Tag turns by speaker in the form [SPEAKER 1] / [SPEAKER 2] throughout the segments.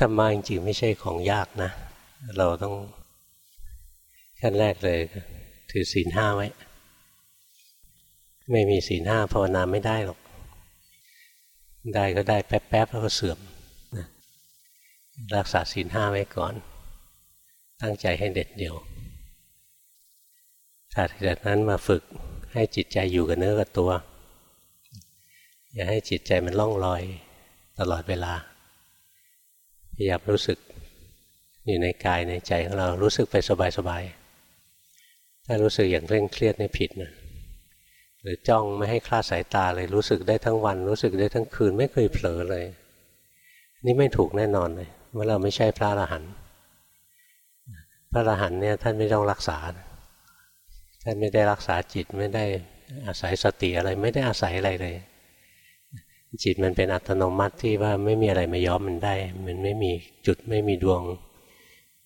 [SPEAKER 1] ธรรมะจริงๆไม่ใช่ของยากนะ เราต้องขั้นแรกเลย ถือศีลห้าไว้ ไม่มีศีลห้าภาวนาไม่ได้หรอก ได้ก็ได้แป๊บๆแล้วก็เสื่อมนะรักษาศีลห้าไว้ก่อน ตั้งใจให้เด็ดเดี่ยวจากนั้นมาฝึกให้จิตใจอยู่กับเนื้อกับตัว อย่าให้จิตใจมันล่องลอยตลอดเวลา พยายามรู้สึกอยู่ในกายในใจของเรารู้สึกไปสบายๆถ้ารู้สึกอย่างเคร่งเครียดนี่ผิดนะหรือจ้องไม่ให้คลาดสายตาเลยรู้สึกได้ทั้งวัน รู้สึกได้ทั้งคืนไม่เคยเผลอเลย นี่ไม่ถูกแน่นอนเลยว่าเราไม่ใช่พระอรหันต์พระอรหันต์เนี่ยท่านไม่ต้องรักษา ท่านไม่ได้รักษาจิตไม่ได้อาศัยสติอะไร ไม่ได้อาศัยอะไรเลย จิตมันเป็นอัตโนมัติที่ว่าไม่มีอะไรมาย้อมมันได้ มันไม่มีจุดไม่มีดวง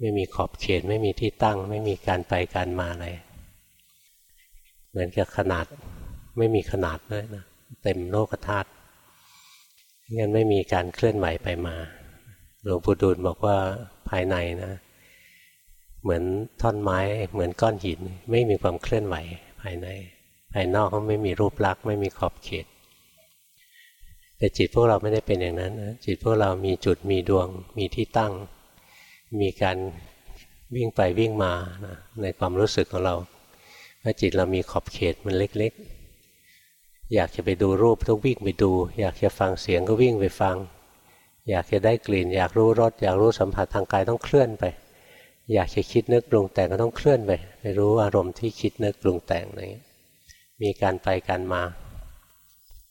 [SPEAKER 1] ไม่มีขอบเขต ไม่มีที่ตั้ง ไม่มีการไปการมาอะไร เหมือนกับขนาดไม่มีขนาดเลยนะเต็มโลกธาตุงั้นไม่มีการเคลื่อนไหวไปมา หลวงปู่ดูลบอกว่าภายในนะ เหมือนท่อนไม้ เหมือนก้อนหิน ไม่มีความเคลื่อนไหวภายใน ภายนอกก็ไม่มีรูปลักษณ์ไม่มีขอบเขต แต่จิตพวกเราไม่ได้เป็นอย่างนั้นนะจิตพวกเรามีจุดมีดวง มีที่ตั้ง มีการวิ่งไปวิ่งมานะในความรู้สึกของเราว่าจิตเรามีขอบเขตมันเล็ก ๆ อยากจะไปดูรูปต้องวิ่งไปดู อยากจะฟังเสียงก็วิ่งไปฟัง อยากจะได้กลิ่น อยากรู้รสอยากรู้สัมผัสทางกายต้องเคลื่อนไป อยากจะคิดนึกปรุงแต่งก็ต้องเคลื่อนไปไปรู้อารมณ์ที่คิดนึกปรุงแต่งอะไรมีการไปการมา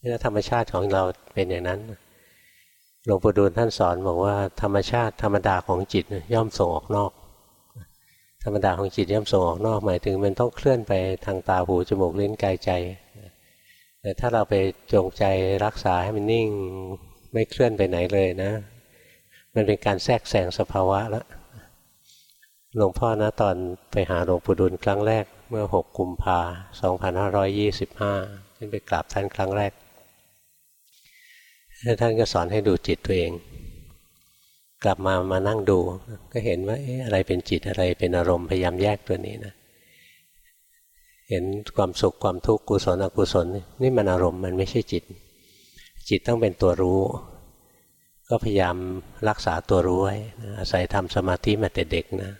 [SPEAKER 1] นี่ธรรมชาติของเราเป็นอย่างนั้นหลวงปู่ดูลท่านสอนบอกว่าธรรมชาติธรรมดาของจิตย่อมส่งออกนอก ธรรมดาของจิตย่อมส่งออกนอกหมายถึงมันต้องเคลื่อนไปทางตาหูจมูกลิ้นกายใจแต่ถ้าเราไปจงใจรักษาให้มันนิ่งไม่เคลื่อนไปไหนเลยนะ มันเป็นการแทรกแซงสภาวะแล้วหลวงพ่อนะตอนไปหาหลวงปู่ดูลครั้งแรกเมื่อ 6 กุมภาพันธ์2525ขึ้นไปกราบท่านครั้งแรก ท่านก็สอนให้ดูจิตตัวเอง กลับมามานั่งดู ก็เห็นว่าอะไรเป็นจิตอะไรเป็นอารมณ์พยายามแยกตัวนี้นะ เห็นความสุขความทุกข์กุศลอกุศล นี่มันอารมณ์มันไม่ใช่จิต จิตต้องเป็นตัวรู้ ก็พยายามรักษาตัวรู้ไว้อาศัยทำสมาธิมาแต่เด็กนะ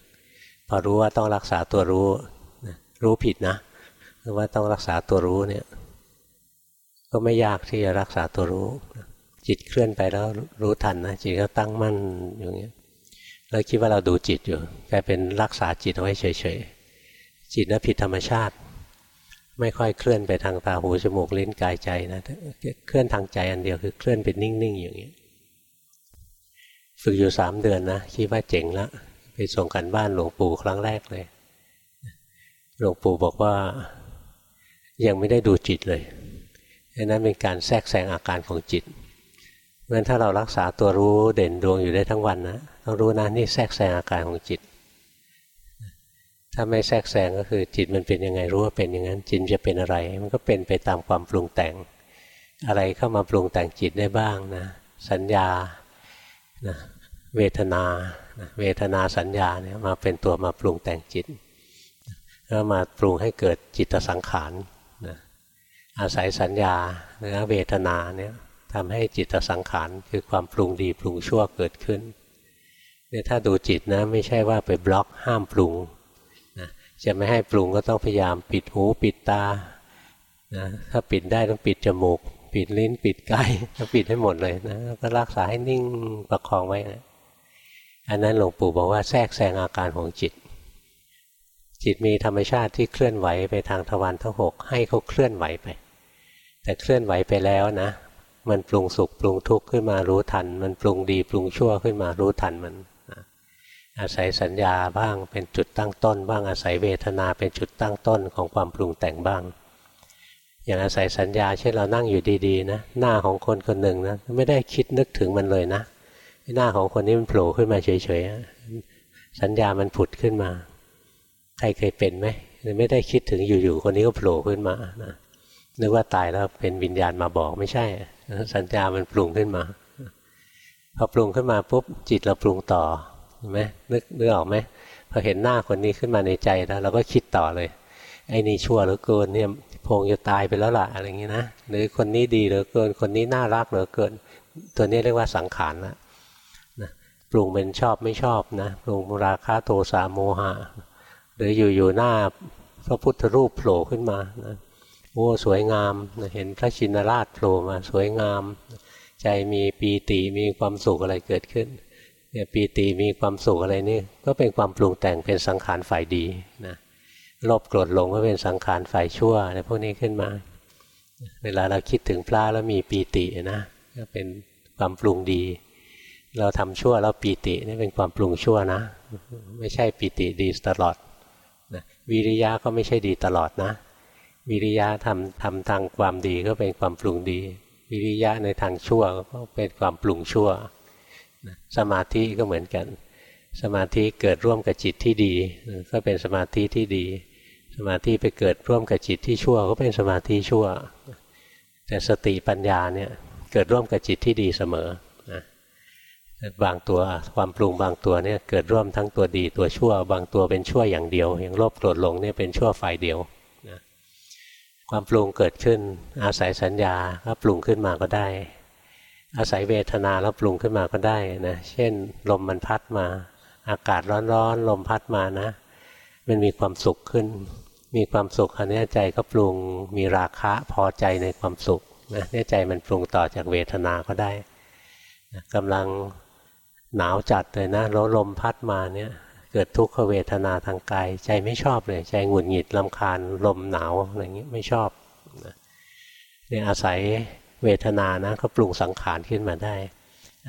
[SPEAKER 1] พอรู้ว่าต้องรักษาตัวรู้รู้ผิดนะว่าต้องรักษาตัวรู้เนี่ย ก็ไม่ยากที่จะรักษาตัวรู้ จิตเคลื่อนไปแล้วรู้ทันนะจิตก็ตั้งมั่นอย่างเงี้ยแล้วคิดว่าเราดูจิตอยู่กลายเป็นรักษาจิตเอาไว้เฉยๆจิตนั้นผิดธรรมชาติ ไม่ค่อยเคลื่อนไปทางตาหูจมูกลิ้นกายใจนะเคลื่อนทางใจอันเดียวคือเคลื่อนเป็นนิ่งๆอย่างเงี้ยฝึกอยู่สามเดือนนะคิดว่าเจ๋งล้วไปส่งกันบ้านหลวงปู่ครั้งแรกเลยหลวงปู่บอกว่ายังไม่ได้ดูจิตเลยนั้นเป็นการแทรกแซงอาการของจิต เพราะฉะนั้นถ้าเรารักษาตัวรู้เด่นดวงอยู่ได้ทั้งวันนะต้องรู้นะนี่แทรกแซงอาการของจิต ถ้าไม่แทรกแซงก็คือจิตมันเป็นยังไงรู้ว่าเป็นอย่างนั้นจิตจะเป็นอะไร มันก็เป็นไปตามความปรุงแต่ง อะไรเข้ามาปรุงแต่งจิตได้บ้างนะ สัญญานะเวทนานะเวทนาสัญญาเนี่ยมาเป็นตัวมาปรุงแต่งจิตแล้วมาปรุงให้เกิดจิตสังขารนะอาศัยสัญญาเนื้อเวทนาเนี่ย ทำให้จิตสังขารคือความปรุงดีปรุงชั่วเกิดขึ้นเนี่ยถ้าดูจิตนะไม่ใช่ว่าไปบล็อกห้ามปรุงนะจะไม่ให้ปรุงก็ต้องพยายามปิดหูปิดตานะถ้าปิดได้ต้องปิดจมูก ปิดลิ้นปิดกายต้องปิดให้หมดเลยนะก็รักษาให้นิ่งประคองไว้นะอันนั้นหลวงปู่บอกว่าแทรกแซงอาการของจิต จิตมีธรรมชาติที่เคลื่อนไหวไปทางทวารทั้งหกให้เขาเคลื่อนไหวไป แต่เคลื่อนไหวไปแล้วนะ มันปรุงสุขปรุงทุกข์ขึ้นมารู้ทัน มันปรุงดีปรุงชั่วขึ้นมารู้ทันมันอาศัยสัญญาบ้างเป็นจุดตั้งต้น บ้างอาศัยเวทนาเป็นจุดตั้งต้นของความปรุงแต่งบ้าง อย่างอาศัยสัญญาเช่นเรานั่งอยู่ดีๆนะหน้าของคนคนหนึ่งนะไม่ได้คิดนึกถึงมันเลยนะหน้าของคนนี้มันโผล่ขึ้นมาเฉยๆสัญญามันผุดขึ้นมา ใครเคยเป็นไหมไม่ได้คิดถึงอยู่ๆคนนี้ก็โผล่ขึ้นมานะ นึกว่าตายแล้วเป็นวิญญาณมาบอกไม่ใช่ สัญญามันปรุงขึ้นมา พอปรุงขึ้นมาปุ๊บจิตเราปรุงต่อเห็นไหมนึกนึกออกไหมพอเห็นหน้าคนนี้ขึ้นมาในใจแล้วเราก็คิดต่อเลย ไอ้นี่ชั่วเหลือเกินเนี่ยพงจะตายไปแล้วล่ะอะไรอย่างนี้นะหรือคนนี้ดีเหลือเกิน คนนี้น่ารักเหลือเกิน ตัวนี้เรียกว่าสังขารละนะปรุงเป็นชอบไม่ชอบนะปรุงราคะโทสะโมหะหรืออยู่ๆหน้าพระพุทธรูปโผล่ขึ้นมานะ โอ้สวยงามนะเห็นพระชินราชโผล่มาสวยงาม ใจมีปีติมีความสุขอะไรเกิดขึ้นเนี่ยปีติมีความสุขอะไรนี่ก็เป็นความปรุงแต่งเป็นสังขารฝ่ายดีนะโลภโกรธหลงก็เป็นสังขารฝ่ายชั่วอะไรพวกนี้ขึ้นมา เวลาเราคิดถึงพระแล้วมีปีตินะก็เป็นความปรุงดี เราทำชั่วแล้วปีตินี่เป็นความปรุงชั่วนะ ไม่ใช่ปีติดีตลอดนะวิริยะก็ไม่ใช่ดีตลอดนะ วิริยะทำทำทางความดีก็เป็นความปรุงดี วิริยะในทางชั่วก็เป็นความปรุงชั่ว สมาธิก็เหมือนกัน สมาธิเกิดร่วมกับจิตที่ดี ก็เป็นสมาธิที่ดี สมาธิไปเกิดร่วมกับจิตที่ชั่ว ก็เป็นสมาธิชั่ว แต่สติปัญญาเนี่ยเกิดร่วมกับจิตที่ดีเสมอนะบางตัวความปรุงบางตัวเนี่ยเกิดร่วมทั้งตัวดีตัวชั่ว บางตัวเป็นชั่วอย่างเดียว อย่างโลภโกรธหลงเนี่ยเป็นชั่วฝ่ายเดียว ความปรุงเกิดขึ้น อาศัยสัญญาก็ปรุงขึ้นมาก็ได้ อาศัยเวทนาแล้วปรุงขึ้นมาก็ได้นะเช่น ลมมันพัดมา อากาศร้อนๆลมพัดมานะ มันมีความสุขขึ้น มีความสุขอันนี้ใจก็ปรุงมีราคะพอใจในความสุขนะเนี่ยใจมันปรุงต่อจากเวทนาก็ได้นะกำลังหนาวจัดเลยนะแล้วลมพัดมาเนี่ย เกิดทุกขเวทนาทางกาย ใจไม่ชอบเลยใจหงุดหงิดลำคาญลมหนาวอะไรอย่างนี้ไม่ชอบเนี่ยอาศัยเวทนานะก็ปรุงสังขารขึ้นมาได้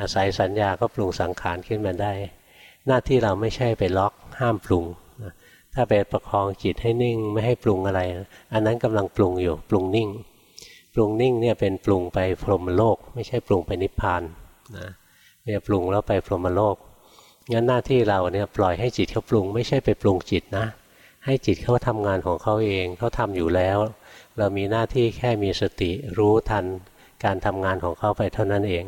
[SPEAKER 1] อาศัยสัญญาก็ปรุงสังขารขึ้นมาได้ หน้าที่เราไม่ใช่ไปล็อกห้ามปรุงถ้าไปประคองจิตให้นิ่งไม่ให้ปรุงอะไร อันนั้นกำลังปรุงอยู่ปรุงนิ่ง ปรุงนิ่งเนี่ยเป็นปรุงไปพรหมโลก ไม่ใช่ปรุงไปนิพพานนะเนี่ยปรุงแล้วไปพรหมโลก งั้นหน้าที่เราเนี่ยปล่อยให้จิตเขาปรุง ไม่ใช่ไปปรุงจิตนะ ให้จิตเขาทำงานของเขาเองเขาทำอยู่แล้ว เรามีหน้าที่แค่มีสติรู้ทันการทำงานของเขาไปเท่านั้นเอง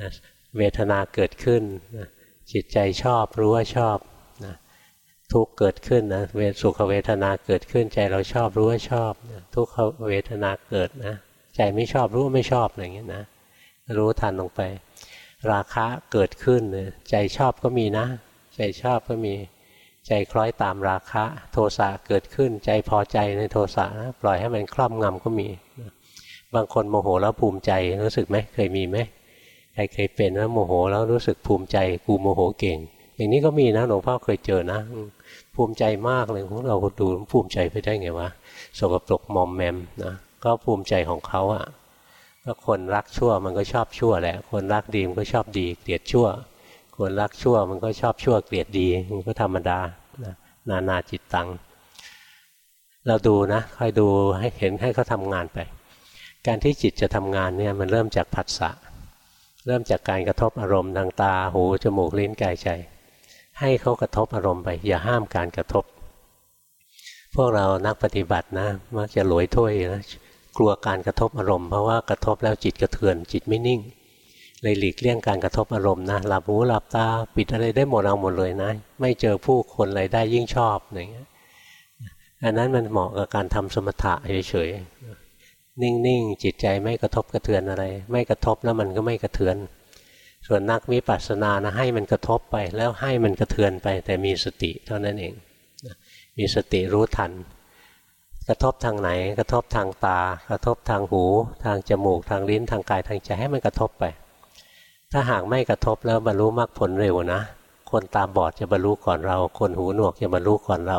[SPEAKER 1] นะเวทนาเกิดขึ้นนะจิตใจชอบรู้ว่าชอบนะทุกเกิดขึ้นนะเวสุขเวทนาเกิดขึ้นใจเราชอบรู้ว่าชอบนะทุกขเวทนาเกิดนะ ใจไม่ชอบรู้ว่าไม่ชอบอย่างเงี้ยนะรู้ทันลงไป ราคะเกิดขึ้น ใจชอบก็มีนะ ใจชอบก็มีใจคล้อยตามราคะ โทสะเกิดขึ้น ใจพอใจในโทสะนะปล่อยให้มันครอบงำก็มี บางคนโมโหแล้วภูมิใจรู้สึกไหมเคยมีไหมใครเคยเป็นแล้วโมโหแล้วรู้สึกภูมิใจกูโมโหเก่ง อย่างนี้ก็มีนะหลวงพ่อเคยเจอนะ ภูมิใจมากเลยพวกเราดูภูมิใจไปได้ไงวะสกปรกมอมแมมนะก็ภูมิใจของเขาอะ ก็คนรักชั่วมันก็ชอบชั่วแหละ คนรักดีมันก็ชอบดีเกลียดชั่ว คนรักชั่วมันก็ชอบชั่วเกลียดดีมันก็ธรรมดานะนานาจิตตัง เราดูนะคอยดูให้เห็นให้เขาทางานไป การที่จิตจะทำงานเนี่ยมันเริ่มจากผัสสะเริ่มจากการกระทบอารมณ์ทางตาหูจมูกลิ้นกายใจ ให้เขากระทบอารมณ์ไป อย่าห้ามการกระทบ พวกเรานักปฏิบัตินะมักจะหลวยถ้วยนะ กลัวการกระทบอารมณ์เพราะว่ากระทบแล้วจิตกระเทือน จิตไม่นิ่ง เลยหลีกเลี่ยงการกระทบอารมณ์นะหลับหูหลับตาปิดอะไรได้หมดเอาหมดเลยนะ ไม่เจอผู้คนอะไรได้ยิ่งชอบอย่างเงี้ยอันนั้นมันเหมาะกับการทำสมถะเฉยๆนิ่งๆจิตใจไม่กระทบกระเทือนอะไร ไม่กระทบแล้วมันก็ไม่กระเทือน ส่วนนักวิปัสสนานะให้มันกระทบไปแล้วให้มันกระเทือนไป แต่มีสติเท่านั้นเองมีสติรู้ทัน กระทบทางไหน กระทบทางตา กระทบทางหู ทางจมูก ทางลิ้น ทางกาย ทางใจให้มันกระทบไป ถ้าหากไม่กระทบแล้วบรรลุมรรคผลเร็วนะ คนตาบอดจะบรรลุก่อนเรา คนหูหนวกจะบรรลุก่อนเรา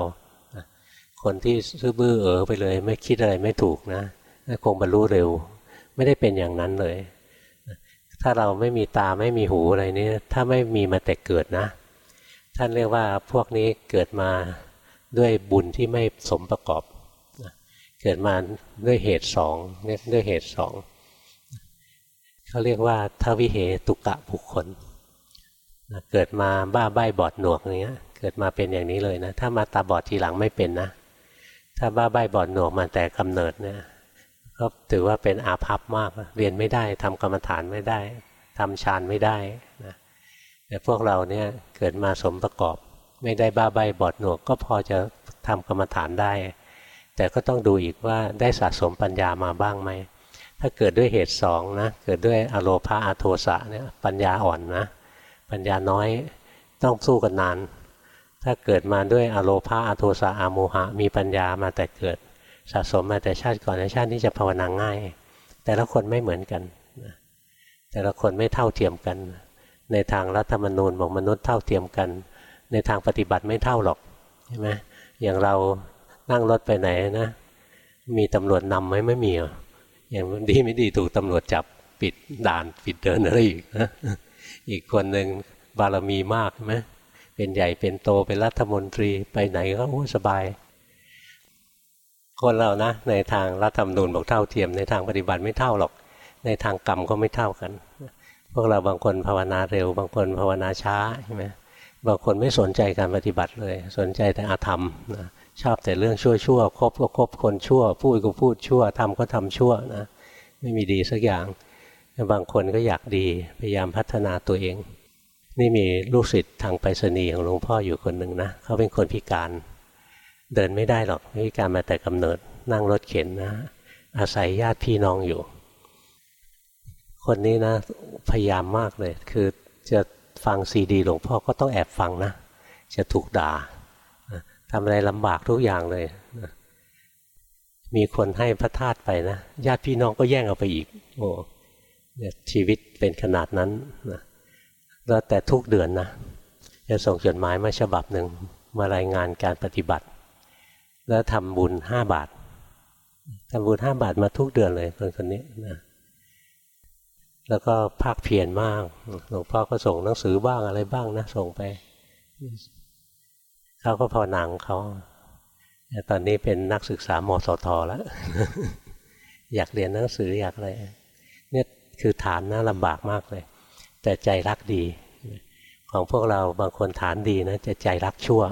[SPEAKER 1] คนที่ซื่อบื้อเออไปเลย ไม่คิดอะไรไม่ถูกนะคงบรรลุเร็ว ไม่ได้เป็นอย่างนั้นเลย ถ้าเราไม่มีตาไม่มีหูอะไรนี้ถ้าไม่มีมาแต่เกิดนะ ท่านเรียกว่าพวกนี้เกิดมาด้วยบุญที่ไม่สมประกอบ เกิดมาด้วยเหตุสองเรียด้วยเหตุสองเขาเรียกว่าทวิเหตุกะบุคคลเกิดมาบ้าใบบอดหนวกอย่างเงี้ย เกิดมาเป็นอย่างนี้เลยนะ ถ้ามาตาบอดทีหลังไม่เป็นนะ ถ้าบ้าใบบอดหนวกมาแต่กำเนิดเนี่ยก็ถือว่าเป็นอาภัพมากเรียนไม่ได้ทำกรรมฐานไม่ได้ททำฌานไม่ได้นะแต่พวกเราเนี่ยเกิดมาสมประกอบ ไม่ได้บ้าใบบอดหนวกก็พอจะทำกรรมฐานได้ แต่ก็ต้องดูอีกว่าได้สะสมปัญญามาบ้างไหม ถ้าเกิดด้วยเหตุสองนะ เกิดด้วยอโลภาอโทสะเนี่ยปัญญาอ่อนนะ ปัญญาน้อยต้องสู้กันนาน ถ้าเกิดมาด้วยอโลภาอโทสะอโมหะ มีปัญญามาแต่เกิด สะสมมาแต่ชาติก่อนในชาตินี้จะภาวนาง่าย แต่ละคนไม่เหมือนกัน แต่ละคนไม่เท่าเทียมกัน ในทางรัฐธรรมนูญบอกมนุษย์เท่าเทียมกัน ในทางปฏิบัติไม่เท่าหรอกใช่ไหมอย่างเรา นั่งรถไปไหนนะ มีตำรวจนำไหมไม่มีอย่างดีไม่ดีถูกตำรวจจับปิดด่านปิดเดินอะไรอีกนะอีกคนหนึ่งบารมีมากไหมเป็นใหญ่เป็นโตเป็นรัฐมนตรีไปไหนก็สบาย คนเรานะ ในทางรัฐธรรมนูญบอกเท่าเทียมในทางปฏิบัติไม่เท่าหรอก ในทางกรรมก็ไม่เท่ากัน พวกเราบางคนภาวนาเร็ว บางคนภาวนาช้าใช่ไหมบางคนไม่สนใจการปฏิบัติเลย สนใจแต่อาธรรมนะ ชอบแต่เรื่องชั่วชั่วคบก็คบคนชั่ว พูดก็พูดชั่วทำก็ทำชั่วนะไม่มีดีสักอย่าง บางคนก็อยากดีพยายามพัฒนาตัวเอง นี่มีลูกศิษย์ทางไปรษณีย์ของหลวงพ่ออยู่คนหนึ่งนะเขาเป็นคนพิการเดินไม่ได้หรอกพิการมาแต่กำเนิดนั่งรถเข็นนะ อาศัยญาติพี่น้องอยู่ คนนี้นะพยายามมากเลย คือจะฟังซีดีหลวงพ่อก็ต้องแอบฟังนะ จะถูกด่า ทำอะไรลำบากทุกอย่างเลย มีคนให้พระธาตุไปนะญาติพี่น้องก็แย่งเอาไปอีก โอ้ชีวิตเป็นขนาดนั้นนะแล้วแต่ทุกเดือนนะจะส่งจดหมายมาฉบับหนึ่งมารายงานการปฏิบัติ แล้วทำบุญห้าบาททำบุญห้าบาทมาทุกเดือนเลยคนคนนี้นะแล้วก็ภาคเพียรมากหลวงพ่อก็ส่งหนังสือบ้างอะไรบ้างนะส่งไป เขาก็ภาวนาของเขาแต่ตอนนี้เป็นนักศึกษามสทแล้ว อยากเรียนหนังสืออยากอะไรเนี่ยคือฐานน่าลำบากมากเลย แต่ใจรักดี ของพวกเราบางคนฐานดีนะจะใจรักชั่ว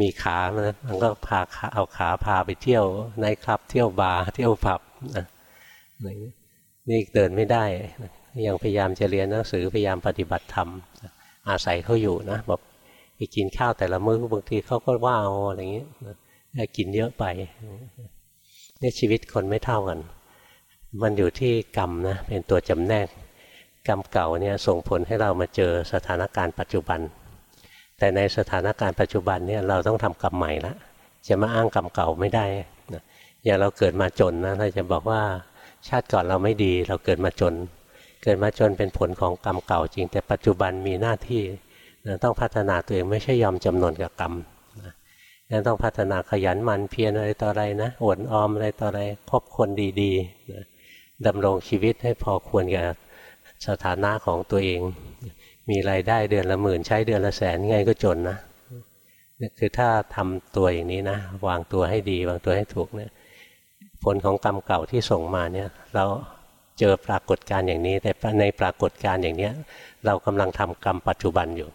[SPEAKER 1] มีขานะมันก็พาเอาขาพาไปเที่ยวในคลับ เที่ยวบาร์เที่ยวผับนะนี่เดินไม่ได้ยังพยายามจะเรียนหนังสือพยายามปฏิบัติธรรมอาศัยเขาอยู่นะบอก ไปกินข้าวแต่ละมื้อบางทีเขาก็ว่าเอาอะไรอย่างนี้กินเยอะไปเนี่ยชีวิตคนไม่เท่ากัน มันอยู่ที่กรรมนะเป็นตัวจำแนก กรรมเก่าเนี่ยส่งผลให้เรามาเจอสถานการณ์ปัจจุบัน แต่ในสถานการณ์ปัจจุบันเนี่ยเราต้องทำกรรมใหม่ละจะมาอ้างกรรมเก่าไม่ได้อย่างเราเกิดมาจนนะเราจะบอกว่าชาติก่อนเราไม่ดี เราเกิดมาจน เกิดมาจนเป็นผลของกรรมเก่าจริง แต่ปัจจุบันมีหน้าที่ นะต้องพัฒนาตัวเองไม่ใช่ยอมจำนนกับกรรมนะงั้นต้องพัฒนาขยันหมั่นเพียรอะไรต่ออะไรนะอดออมอะไรต่ออะไรคบคนดีๆนะดำรงชีวิตให้พอควรกับสถานะของตัวเอง มีรายได้เดือนละหมื่นใช้เดือนละแสนไงก็จนนะคือถ้าทำตัวอย่างนี้นะวางตัวให้ดีวางตัวให้ถูกเนี่ยผลของกรรมเก่าที่ส่งมาเนี่ย เราเจอปรากฏการณ์อย่างนี้ แต่ในปรากฏการณ์อย่างนี้เรากำลังทำกรรมปัจจุบันอยู่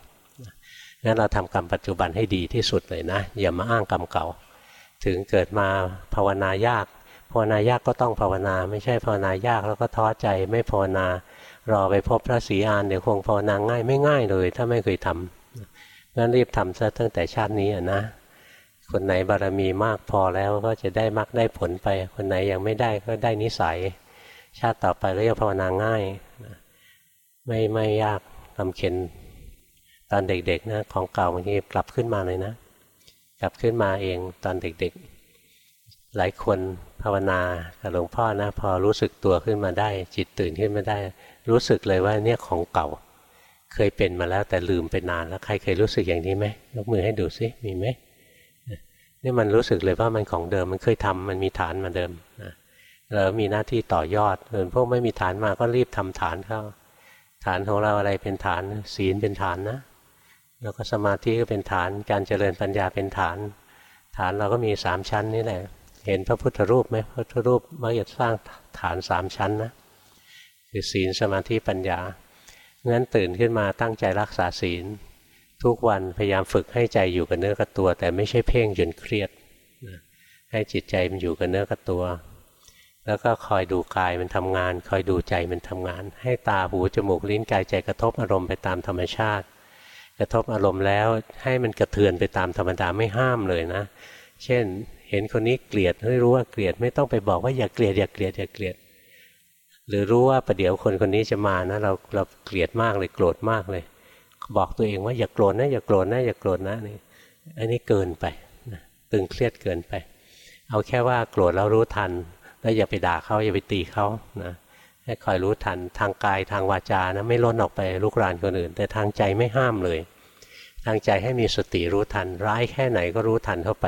[SPEAKER 1] งั้นเราทำกรรมปัจจุบันให้ดีที่สุดเลยนะอย่ามาอ้างกรรมเก่า ถึงเกิดมาภาวนายาก ภาวนายากก็ต้องภาวนา ไม่ใช่ภาวนายากแล้วก็ท้อใจไม่ภาวนารอไปพบพระศรีอานเดี๋ยวคงภาวนาง่ายไม่ง่ายเลย ถ้าไม่เคยทำงั้นรีบทำซะตั้งแต่ชาตินี้นะคนไหนบารมีมากพอแล้วก็จะได้มรรคได้ผลไป คนไหนยังไม่ได้ก็ได้นิสัย ชาติต่อไปก็จะภาวนาง่าย ไม่ไม่ยากลำเข็น ตอนเด็กๆนะของเก่าบางทีกลับขึ้นมาเลยนะ กลับขึ้นมาเองตอนเด็กๆ หลายคนภาวนากับหลวงพ่อนะ พอรู้สึกตัวขึ้นมาได้ จิตตื่นขึ้นมาได้ รู้สึกเลยว่าเนี่ยของเก่า เคยเป็นมาแล้วแต่ลืมไปนานแล้วใครเคยรู้สึกอย่างนี้ไหมยกมือให้ดูซิมีไหมนี่มันรู้สึกเลยว่ามันของเดิมมันเคยทำมันมีฐานมาเดิมนะเรามีหน้าที่ต่อยอดส่วนพวกไม่มีฐานมาก็รีบทำฐานเข้า ฐานของเราอะไรเป็นฐานศีลเป็นฐานนะ แล้วก็สมาธิก็เป็นฐาน การเจริญปัญญาเป็นฐาน ฐานเราก็มีสามชั้นนี่แหละ เห็นพระพุทธรูปไหมพระพุทธรูปมักจะสร้างฐานสามชั้นนะคือศีลสมาธิปัญญางั้นตื่นขึ้นมาตั้งใจรักษาศีล ทุกวันพยายามฝึกให้ใจอยู่กับเนื้อกับตัว แต่ไม่ใช่เพ่งจนเครียดให้จิตใจมันอยู่กับเนื้อกับตัว แล้วก็คอยดูกายมันทำงาน คอยดูใจมันทำงาน ให้ตาหูจมูกลิ้นกายใจกระทบอารมณ์ไปตามธรรมชาติ กระทบอารมณ์แล้วให้มันกระเทือนไปตามธรรมดาไม่ห้ามเลยนะ เช่นเห็นคนนี้เกลียดให้รู้ว่าเกลียดไม่ต้องไปบอกว่าอย่าเกลียดอย่าเกลียดอย่าเกลียด หรือรู้ว่าประเดี๋ยวคนคนนี้จะมานะเราเราเกลียดมากเลยโกรธมากเลย บอกตัวเองว่าอย่าโกรธนะอย่าโกรธนะอย่าโกรธนะนี่อันนี้เกินไปตึงเครียดเกินไป เอาแค่ว่าโกรธแล้วรู้ทัน แล้วอย่าไปด่าเขาอย่าไปตีเขานะ ให้คอยรู้ทันทางกายทางวาจานะไม่ล้นออกไปลุกรานคนอื่น แต่ทางใจไม่ห้ามเลย ทางใจให้มีสติรู้ทัน ร้ายแค่ไหนก็รู้ทันเข้าไป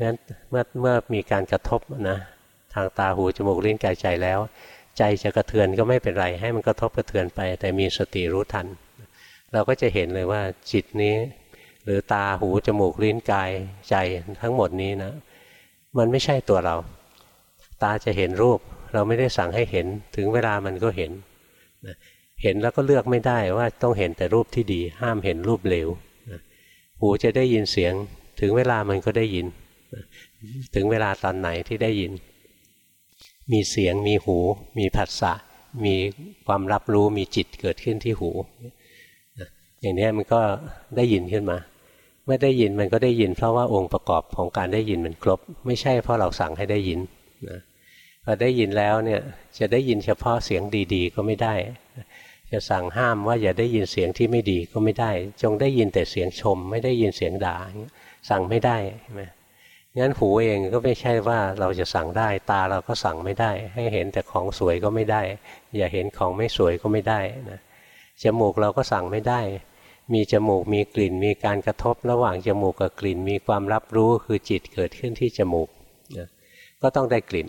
[SPEAKER 1] นั้นเมื่อเมื่อมีการกระทบนะทางตาหูจมูกลิ้นกายใจแล้ว ใจจะกระเทือนก็ไม่เป็นไร ให้มันกระทบกระเทือนไป แต่มีสติรู้ทัน เราก็จะเห็นเลยว่าจิตนี้ หรือตาหูจมูกลิ้นกายใจทั้งหมดนี้นะ มันไม่ใช่ตัวเรา ตาจะเห็นรูป เราไม่ได้สั่งให้เห็น ถึงเวลามันก็เห็นเห็นแล้วก็เลือกไม่ได้ว่าต้องเห็นแต่รูปที่ดี ห้ามเห็นรูปเลวหูจะได้ยินเสียง ถึงเวลามันก็ได้ยินถึงเวลาตอนไหนที่ได้ยิน มีเสียงมีหู มีผัสสะมีความรับรู้มีจิตเกิดขึ้นที่หูอย่างนี้มันก็ได้ยินขึ้นมา เมื่อได้ยินมันก็ได้ยิน เพราะว่าองค์ประกอบของการได้ยินมันครบ ไม่ใช่เพราะเราสั่งให้ได้ยินนะ พอได้ยินแล้วเนี่ยจะได้ยินเฉพาะเสียงดีๆ ก็ไม่ได้ จะสั่งห้ามว่าอย่าได้ยินเสียงที่ไม่ดีก็ไม่ได้ จงได้ยินแต่เสียงชม ไม่ได้ยินเสียงด่าสั่งไม่ได้ใช่ไหมงั้นหูเองก็ไม่ใช่ว่าเราจะสั่งได้ ตาเราก็สั่งไม่ได้ ให้เห็นแต่ของสวยก็ไม่ได้ อย่าเห็นของไม่สวยก็ไม่ได้นะจมูกเราก็สั่งไม่ได้ มีจมูกมีกลิ่น มีการกระทบระหว่างจมูกกับกลิ่น มีความรับรู้คือจิตเกิดขึ้นที่จมูกนะก็ต้องได้กลิ่น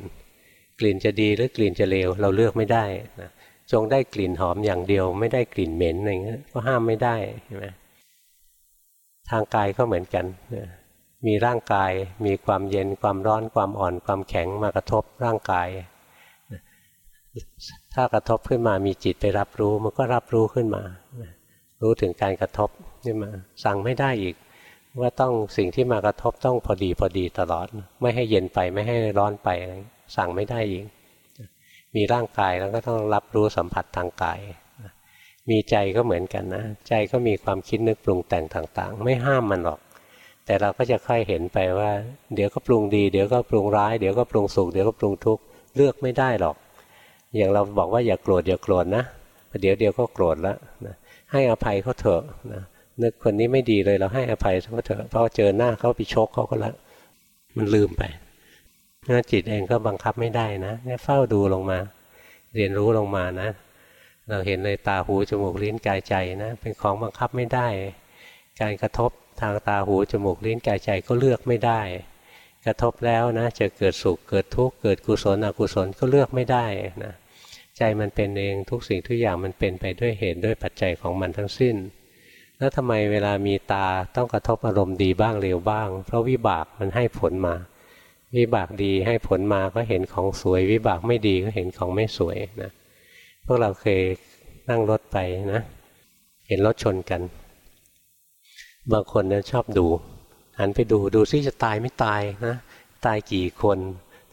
[SPEAKER 1] กลิ่นจะดีหรือกลิ่นจะเลวเราเลือกไม่ได้นะจงได้กลิ่นหอมอย่างเดียว ไม่ได้กลิ่นเหม็นอะไรเงี้ยก็ห้ามไม่ได้ใช่ไหมทางกายก็เหมือนกันนะมีร่างกายมีความเย็นความร้อนความอ่อนความแข็งมากระทบร่างกาย ถ้ากระทบขึ้นมามีจิตไปรับรู้มันก็รับรู้ขึ้นมา รู้ถึงการกระทบนี่มาสั่งไม่ได้อีก ว่าต้องสิ่งที่มากระทบต้องพอดีพอดีตลอด ไม่ให้เย็นไปไม่ให้ร้อนไปอะไร สั่งไม่ได้อีก มีร่างกายแล้วก็ต้องรับรู้สัมผัสทางกาย มีใจก็เหมือนกันนะ ใจก็มีความคิดนึกปรุงแต่งต่างๆ ไม่ห้ามมันหรอก แต่เราก็จะค่อยเห็นไปว่า เดี๋ยวก็ปรุงดี เดี๋ยวก็ปรุงร้าย เดี๋ยวก็ปรุงสุข เดี๋ยวก็ปรุงทุกข์ เลือกไม่ได้หรอก อย่างเราบอกว่าอย่าโกรธอย่าโกรธนะ เดี๋ยวเดี๋ยวก็โกรธแล้วนะให้อภัยเขาเถอะนะนึกคนนี้ไม่ดีเลยเราให้อภัยเขาเถอะเพราะเจอหน้าเขาไปชกเขาก็แล้วมันลืมไป งั้นจิตเองก็บังคับไม่ได้นะแค่ยเฝ้าดูลงมา เรียนรู้ลงมานะ เราเห็นเลยตาหูจมูกลิ้นกายใจนะ เป็นของบังคับไม่ได้ การกระทบทางตาหูจมูกลิ้นกายใจก็เลือกไม่ได้ กระทบแล้วนะจะเกิดสุขเกิดทุกข์เกิดกุศลอกุศลก็เลือกไม่ได้นะใจมันเป็นเองทุกสิ่งทุกอย่างมันเป็นไปด้วยเหตุด้วยปัจจัยของมันทั้งสิ้น แล้วทำไมเวลามีตาต้องกระทบอารมณ์ดีบ้างเร็วบ้าง เพราะวิบากมันให้ผลมา วิบากดีให้ผลมาก็เห็นของสวย วิบากไม่ดีก็เห็นของไม่สวยนะพวกเราเคยนั่งรถไปนะ เห็นรถชนกัน บางคนเนี่ยชอบดูหันไปดูดูซิจะตายไม่ตายนะตายกี่คน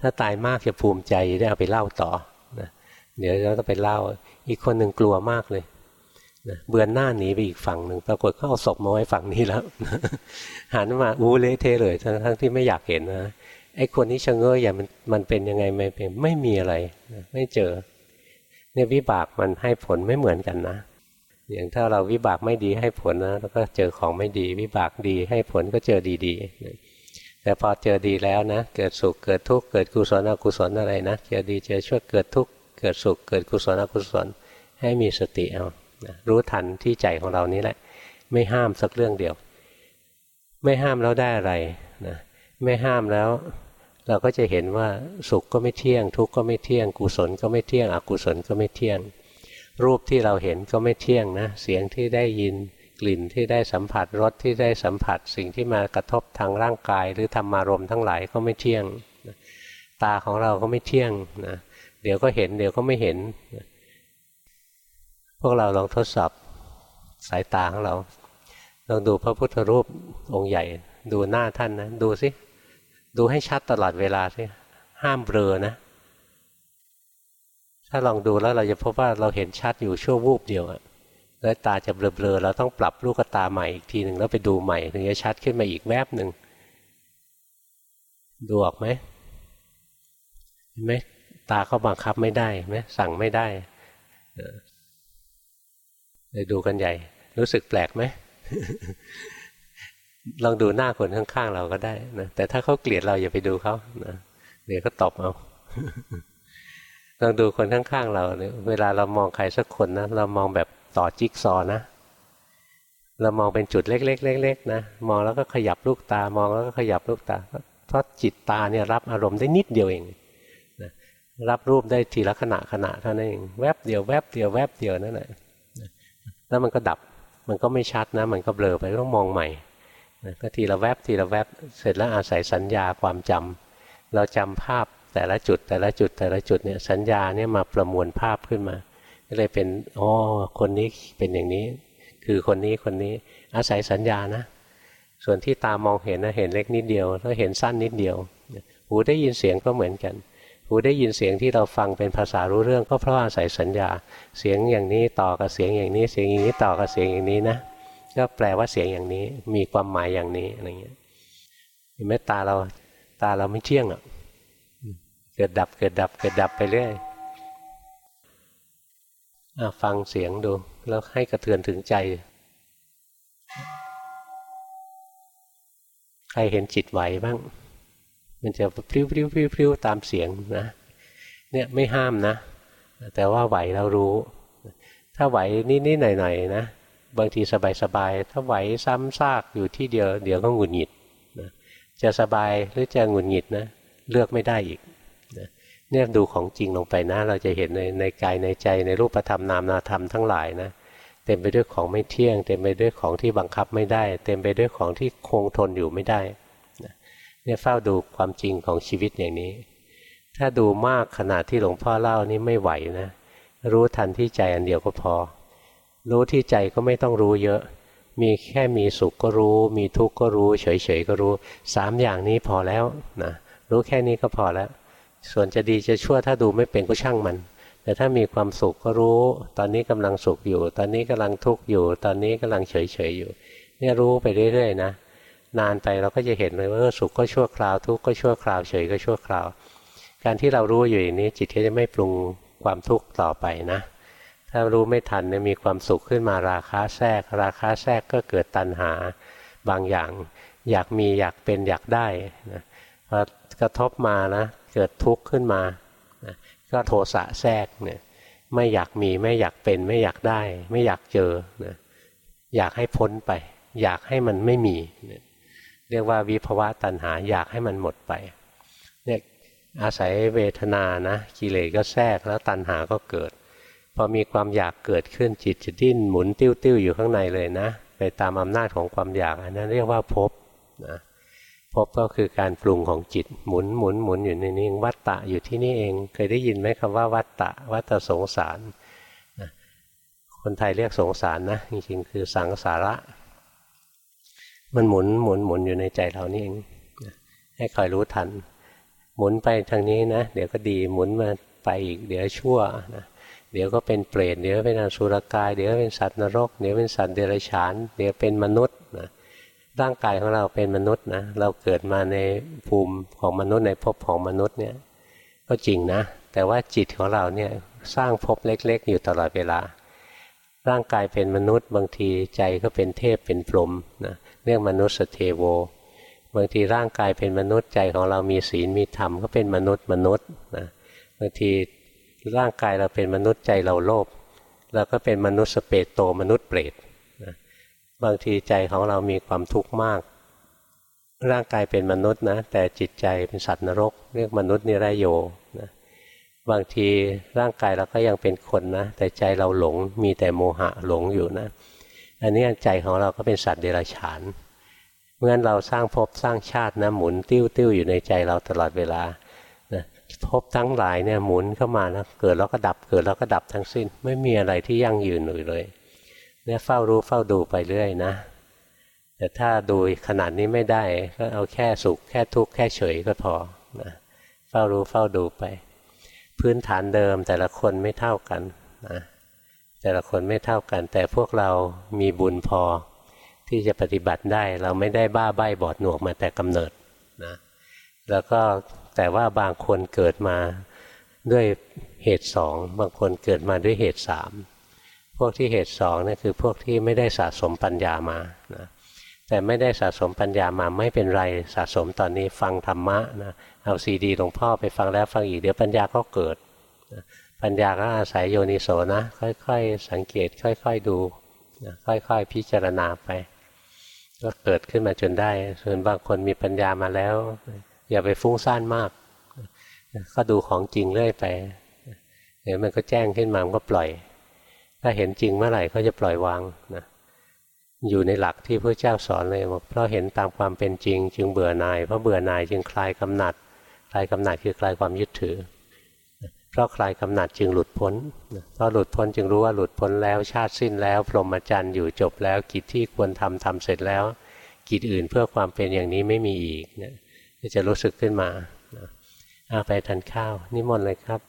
[SPEAKER 1] ถ้าตายมากจะภูมิใจได้เอาไปเล่าต่อนะเดี๋ยวเราต้องไปเล่า อีกคนหนึ่งกลัวมากเลยนะเบือนหน้าหนีไปอีกฝั่งหนึ่งปรากฏเขาเอาศพมาไว้ฝั่งนี้แล้วหันมาอู้เละเทเลยทั้งที่ไม่อยากเห็นนะ ไอ้คนนี้ชะเง้ออย่ามันมันเป็นยังไงไม่เป็นไม่มีอะไร ไม่เจอ เนี่ยวิบากมันให้ผลไม่เหมือนกันนะอย่างถ้าเราวิบากไม่ดีให้ผลนะเราก็เจอของไม่ดี วิบากดีให้ผลก็เจอดีๆแต่พอเจอดีแล้วนะ เกิดสุขเกิดทุกข์เกิดกุศลอกุศลอะไรนะเจอดีเจอชั่วเกิดทุกข์เกิดสุขเกิดกุศลอกุศล ให้มีสติเอารู้ทันที่ใจของเรานี้แหละ ไม่ห้ามสักเรื่องเดียว ไม่ห้ามแล้วได้อะไรนะไม่ห้ามแล้ว เราก็จะเห็นว่าสุขก็ไม่เที่ยง ทุกข์ก็ไม่เที่ยง กุศลก็ไม่เที่ยง อกุศลก็ไม่เที่ยง รูปที่เราเห็นก็ไม่เที่ยงนะ เสียงที่ได้ยินกลิ่นที่ได้สัมผัสรสที่ได้สัมผัส สิ่งที่มากระทบทางร่างกาย หรือธรรมารมทั้งหลายก็ไม่เที่ยง ตาของเราก็ไม่เที่ยงนะเดี๋ยวก็เห็นเดี๋ยวก็ไม่เห็น พวกเราลองทดสอบสายตาของเราลองดูพระพุทธรูปองค์ใหญ่ ดูหน้าท่านนะดูสิ ดูให้ชัดตลอดเวลาสิห้ามเบลอนะ ถ้าลองดูแล้วเราจะพบว่าเราเห็นชัดอยู่ชั่ววูบเดียวอะแล้วตาจะเบลอๆเราต้องปรับลูกตาใหม่อีกทีหนึ่งแล้วไปดูใหม่ถึงจะชัดขึ้นมาอีกแวบหนึ่งดูออกไหมเห็นไหมตาเขาบังคับไม่ได้ไหมสั่งไม่ได้เลยดูกันใหญ่ รู้สึกแปลกไหม ลองดูหน้าคนข้างๆเราก็ได้นะแต่ถ้าเขาเกลียดเราอย่าไปดูเขานะเดี๋ยวก็ตบเอาลองดูคนข้างๆเราเนี่ยเวลาเรามองใครสักคนนะเรามองแบบต่อจิ๊กซอนะ เรามองเป็นจุดเล็กๆเล็กๆนะมองแล้วก็ขยับลูกตามองแล้วก็ขยับลูกตาเพราะจิตตาเนี่ยรับอารมณ์ได้นิดเดียวเองนะรับรูปได้ทีละขณะขณะเท่านั้นเองแวบเดียวแวบเดียวแวบเดียวนั่นแหละแล้วมันก็ดับมันก็ไม่ชัดนะ มันก็เบลอไปต้องมองใหม่ ก็ทีละแวบทีละแวบเสร็จแล้วอาศัยสัญญาความจำเราจำภาพแต่ละจุดแต่ละจุดแต่ละจุดเนี่ยสัญญาเนี่ยมาประมวลภาพขึ้นมาก็เลยเป็นอ๋อคนนี้เป็นอย่างนี้ คือคนนี้คนนี้อาศัยสัญญานะ ส่วนที่ตามองเห็นนะเห็นเล็กนิดเดียวแล้วเห็นสั้นนิดเดียวหูได้ยินเสียงก็เหมือนกันหูได้ยินเสียงที่เราฟังเป็นภาษารู้เรื่องก็เพราะอาศัยสัญญา เสียงอย่างนี้ต่อกับเสียงอย่างนี้ เสียงอย่างนี้ต่อกับเสียงอย่างนี้นะ ก็แปลว่าเสียงอย่างนี้ มีความหมายอย่างนี้อะไรเงี้ยเห็นไหมตาเราตาเราไม่เที่ยงอะเกิดดับเกิดดับเกิดดับไปเรื่อยฟังเสียงดู แล้วให้กระเทือนถึงใจ ใครเห็นจิตไหวบ้าง มันจะพลิ้วพลิ้วพลิ้วพลิ้วตามเสียงนะเนี่ยไม่ห้ามนะ แต่ว่าไหวเรารู้ ถ้าไหวนิดๆหน่อยๆนะ บางทีสบายๆถ้าไหวซ้ำซากอยู่ที่เดียว เดี๋ยวก็หงุดหงิดนะจะสบายหรือจะหงุดหงิดนะเลือกไม่ได้อีกนะเนี่ยดูของจริงลงไปนะเราจะเห็นในในกายในใจในรูปธรรมนามนาธรรมทั้งหลายนะเต็มไปด้วยของไม่เที่ยง เต็มไปด้วยของที่บังคับไม่ได้ เต็มไปด้วยของที่คงทนอยู่ไม่ได้เนี่ยเฝ้าดูความจริงของชีวิตอย่างนี้ ถ้าดูมากขนาดที่หลวงพ่อเล่านี่ไม่ไหวนะ รู้ทันที่ใจอันเดียวก็พอ รู้ที่ใจก็ไม่ต้องรู้เยอะ มีแค่มีสุขก็รู้ มีทุกข์ก็รู้ เฉยๆก็รู้สามอย่างนี้พอแล้วนะรู้แค่นี้ก็พอแล้ว ส่วนจะดีจะชั่วถ้าดูไม่เป็นก็ช่างมัน แต่ถ้ามีความสุขก็รู้ ตอนนี้กำลังสุขอยู่ ตอนนี้กำลังทุกข์อยู่ ตอนนี้กำลังเฉยๆอยู่ เนี่ยรู้ไปเรื่อยๆนะนานไปเราก็จะเห็นเลยว่าสุขก็ชั่วคราวทุกข์ก็ชั่วคราวเฉยก็ชั่วคราว การที่เรารู้อยู่อย่างนี้จิตก็จะไม่ปรุงความทุกข์ต่อไปนะ ถ้ารู้ไม่ทันเนี่ยมีความสุขขึ้นมาราคาแทรก ราคาแทรกก็เกิดตัณหาบางอย่าง อยากมีอยากเป็นอยากได้นะพอกระทบมานะเกิดทุกข์ขึ้นมานะก็โทสะแทรกเนี่ยไม่อยากมีไม่อยากเป็นไม่อยากได้ ไม่อยากเจอนะอยากให้พ้นไป อยากให้มันไม่มีเรียกว่าวิภวะตัณหาอยากให้มันหมดไปเนี่ยอาศัยเวทนานะกิเลสก็แทรกแล้วตัณหาก็เกิด พอมีความอยากเกิดขึ้นจิตจะดิ้นหมุนติ้วๆอยู่ข้างในเลยนะ ไปตามอำนาจของความอยากอันนั้นเรียกว่าภพนะภพก็คือการปรุงของจิตหมุนหมุนหมุนอยู่ในนี้วัตตะอยู่ที่นี่เอง เคยได้ยินไหมคำว่าวัตตะวัตสงสารนะคนไทยเรียกสงสารนะจริงๆคือสังสาระ มันหมุนหมุนหมุนอยู่ในใจเรานี่เองให้คอยรู้ทัน หมุนไปทางนี้นะ เดี๋ยวก็ดีหมุนมาไปอีกเดี๋ยวชั่วนะ เดี๋ยวก็เป็นเปรตเดี๋ยวเป็นอสุรกาย เดี๋ยวเป็นสัตว์นรก เดี๋ยวเป็นสัตว์เดรัจฉาน เดี๋ยวเป็นมนุษย์นะร่างกายของเราเป็นมนุษย์นะเราเกิดมาในภูมิของมนุษย์ในภพของมนุษย์เนี่ยก็จริงนะ แต่ว่าจิตของเราเนี่ยสร้างภพเล็ก ๆ อยู่ตลอดเวลา ร่างกายเป็นมนุษย์ บางทีใจก็เป็นเทพเป็นพรหมนะเรียกมนุษย์เทโว บางทีร่างกายเป็นมนุษย์ใจของเรามีศีลมีธรรมก็เป็นมนุษย์มนุษย์นะบางที ร่างกายเราเป็นมนุษย์ใจเราโลภเราก็เป็นมนุษย์สเปตโตมนุษย์เปรตนะบางทีใจของเรามีความทุกข์มาก ร่างกายเป็นมนุษย์นะ แต่จิตใจเป็นสัตว์นรก เรียกมนุษย์นิรโยนะบางทีร่างกายเราก็ยังเป็นคนนะ แต่ใจเราหลงมีแต่โมหะหลงอยู่นะ อันนี้ใจของเราก็เป็นสัตว์เดรัจฉานเมื่อเราสร้างภพสร้างชาตินะหมุนติ้วติ้วอยู่ในใจเราตลอดเวลา พบทั้งหลายเนี่ยหมุนเข้ามานะเกิดแล้วก็ดับเกิดแล้วก็ดับทั้งสิ้น ไม่มีอะไรที่ยั่งยืนเลยเลยเนี่ยเฝ้ารู้เฝ้าดูไปเรื่อยนะ แต่ถ้าดูขนาดนี้ไม่ได้ก็เอาแค่สุขแค่ทุกข์แค่เฉยก็พอนะเฝ้ารู้เฝ้าดูไป พื้นฐานเดิมแต่ละคนไม่เท่ากันนะแต่ละคนไม่เท่ากัน แต่พวกเรามีบุญพอที่จะปฏิบัติได้เราไม่ได้บ้าใบ้บอดหนวกมาแต่กำเนิดนะแล้วก็ แต่ว่าบางคนเกิดมาด้วยเหตุสองบางคนเกิดมาด้วยเหตุสามพวกที่เหตุสองนี่คือพวกที่ไม่ได้สะสมปัญญามานะแต่ไม่ได้สะสมปัญญามาไม่เป็นไรสะสมตอนนี้ฟังธรรมะนะเอาซีดีหลวงพ่อไปฟังแล้วฟังอีกเดี๋ยวปัญญาก็เกิดนะปัญญาก็อาศัยโยนิโสนะ ค่อยๆ สังเกตค่อยๆดูนะค่อยๆ พิจารณาไป ก็เกิดขึ้นมาจนได้ ส่วนบางคนมีปัญญามาแล้ว อย่าไปฟุ้งซ่านมาก ก็ดูของจริงเรื่อยไป เดี๋ยวมันก็แจ้งขึ้นมามันก็ปล่อย ถ้าเห็นจริงเมื่อไหร่ก็จะปล่อยวางนะอยู่ในหลักที่พระเจ้าสอนเลยบอกเพราะเห็นตามความเป็นจริง จึงเบื่อหน่าย เพราะเบื่อหน่ายจึงคลายกำหนัด คลายกำหนัดคือคลายความยึดถือ เพราะคลายกำหนัดจึงหลุดพ้น เพราะหลุดพ้นจึงรู้ว่าหลุดพ้นแล้วชาติสิ้นแล้ว พรหมจรรย์อยู่จบแล้วกิจที่ควรทำทำเสร็จแล้ว กิจอื่นเพื่อความเป็นอย่างนี้ไม่มีอีกนะ จะรู้สึกขึ้นมาเอาไปทานข้าว นิมนต์เลยครับ